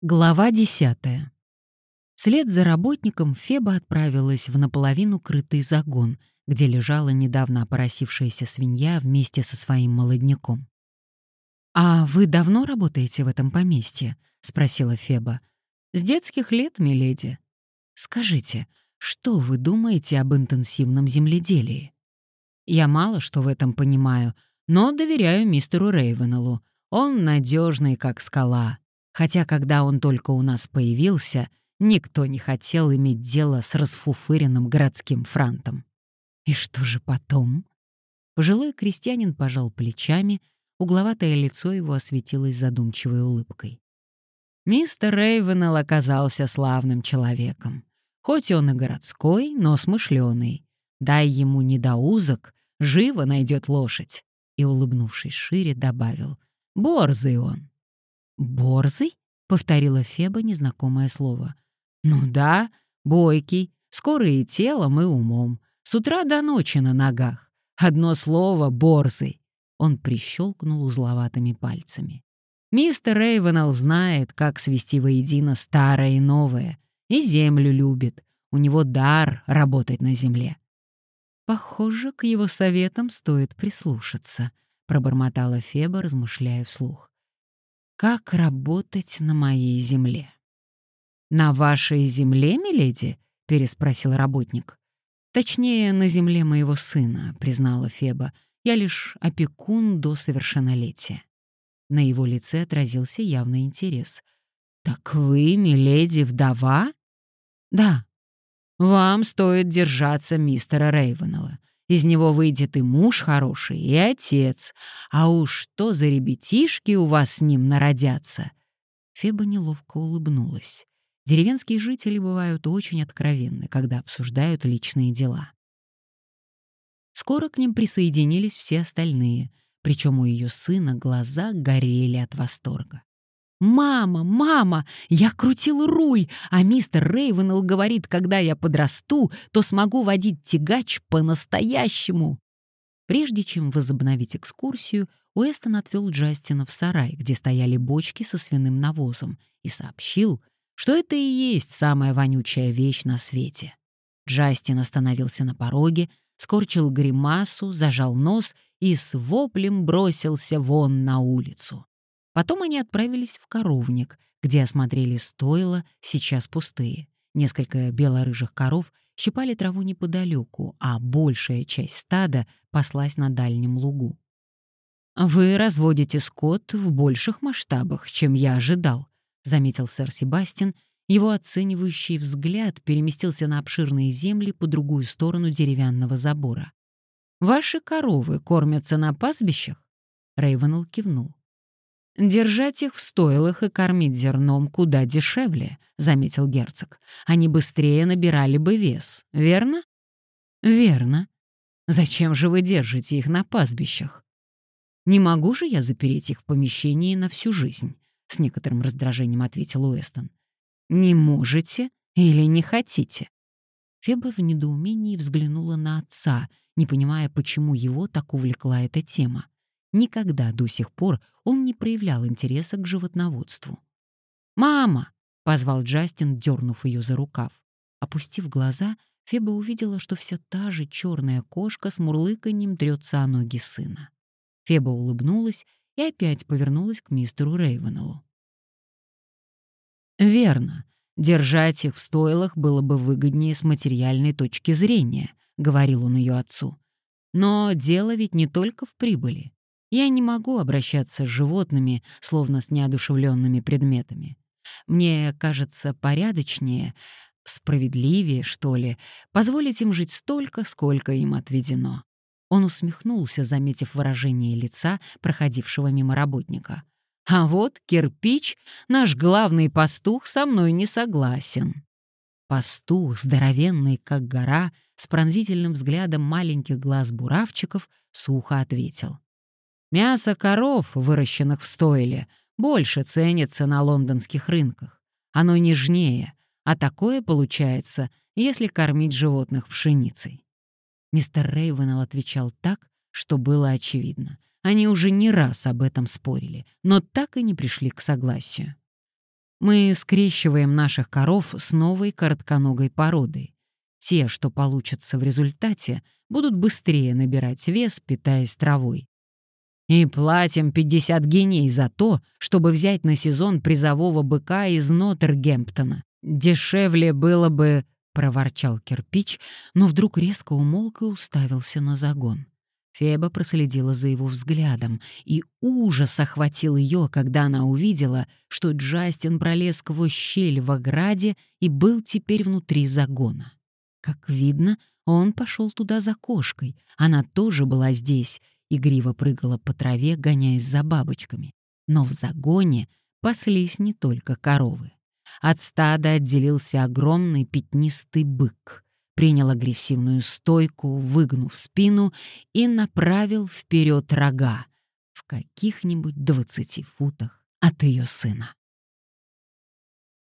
Глава десятая. Вслед за работником Феба отправилась в наполовину крытый загон, где лежала недавно опоросившаяся свинья вместе со своим молодняком. «А вы давно работаете в этом поместье?» — спросила Феба. «С детских лет, миледи. Скажите, что вы думаете об интенсивном земледелии?» «Я мало что в этом понимаю, но доверяю мистеру Рейвенеллу. Он надежный, как скала, Хотя, когда он только у нас появился, никто не хотел иметь дело с расфуфыренным городским франтом. И что же потом? Пожилой крестьянин пожал плечами, угловатое лицо его осветилось задумчивой улыбкой. Мистер Рейвенелл оказался славным человеком. Хоть он и городской, но смышленый. Дай ему недоузок, живо найдет лошадь. И, улыбнувшись шире, добавил, борзый он. «Борзый?» — повторила Феба незнакомое слово. «Ну да, бойкий, скорый и телом, и умом. С утра до ночи на ногах. Одно слово — борзый». Он прищелкнул узловатыми пальцами. «Мистер Рейвенелл знает, как свести воедино старое и новое, и землю любит. У него дар работать на земле». «Похоже, к его советам стоит прислушаться», — пробормотала Феба, размышляя вслух. Как работать на моей земле? На вашей земле, миледи? переспросил работник. Точнее, на земле моего сына, признала Феба. Я лишь опекун до совершеннолетия. На его лице отразился явный интерес. Так вы, миледи, вдова? Да. Вам стоит держаться мистера Рейвенелла. Из него выйдет и муж хороший, и отец. А уж что за ребятишки у вас с ним народятся?» Феба неловко улыбнулась. Деревенские жители бывают очень откровенны, когда обсуждают личные дела. Скоро к ним присоединились все остальные, причем у ее сына глаза горели от восторга. «Мама, мама, я крутил руль, а мистер Рейвенелл говорит, когда я подрасту, то смогу водить тягач по-настоящему». Прежде чем возобновить экскурсию, Уэстон отвел Джастина в сарай, где стояли бочки со свиным навозом, и сообщил, что это и есть самая вонючая вещь на свете. Джастин остановился на пороге, скорчил гримасу, зажал нос и с воплем бросился вон на улицу. Потом они отправились в коровник, где осмотрели стойла, сейчас пустые. Несколько белорыжих коров щипали траву неподалеку, а большая часть стада паслась на дальнем лугу. «Вы разводите скот в больших масштабах, чем я ожидал», — заметил сэр Себастьян. Его оценивающий взгляд переместился на обширные земли по другую сторону деревянного забора. «Ваши коровы кормятся на пастбищах?» Рейвенелл кивнул. «Держать их в стойлах и кормить зерном куда дешевле», — заметил герцог. «Они быстрее набирали бы вес, верно?» «Верно. Зачем же вы держите их на пастбищах?» «Не могу же я запереть их в помещении на всю жизнь», — с некоторым раздражением ответил Уэстон. «Не можете или не хотите?» Феба в недоумении взглянула на отца, не понимая, почему его так увлекла эта тема. Никогда до сих пор он не проявлял интереса к животноводству. «Мама!» — позвал Джастин, дернув ее за рукав. Опустив глаза, Феба увидела, что все та же черная кошка с мурлыканьем трется о ноги сына. Феба улыбнулась и опять повернулась к мистеру Рейвенеллу. «Верно. Держать их в стойлах было бы выгоднее с материальной точки зрения», — говорил он ее отцу. «Но дело ведь не только в прибыли. Я не могу обращаться с животными, словно с неодушевленными предметами. Мне кажется порядочнее, справедливее, что ли, позволить им жить столько, сколько им отведено. Он усмехнулся, заметив выражение лица проходившего мимо работника. «А вот кирпич, наш главный пастух, со мной не согласен». Пастух, здоровенный, как гора, с пронзительным взглядом маленьких глаз буравчиков, сухо ответил. Мясо коров, выращенных в стойле, больше ценится на лондонских рынках. Оно нежнее, а такое получается, если кормить животных пшеницей. Мистер Рейвенелл отвечал так, что было очевидно. Они уже не раз об этом спорили, но так и не пришли к согласию. Мы скрещиваем наших коров с новой коротконогой породой. Те, что получатся в результате, будут быстрее набирать вес, питаясь травой. И платим 50 геней за то, чтобы взять на сезон призового быка из Нотергемптона. Дешевле было бы, проворчал кирпич, но вдруг резко умолк и уставился на загон. Феба проследила за его взглядом, и ужас охватил ее, когда она увидела, что Джастин пролез сквозь щель в ограде и был теперь внутри загона. Как видно, он пошел туда за кошкой. Она тоже была здесь, игриво прыгала по траве, гоняясь за бабочками. Но в загоне паслись не только коровы. От стада отделился огромный пятнистый бык, принял агрессивную стойку, выгнув спину и направил вперед рога в каких-нибудь двадцати футах от ее сына.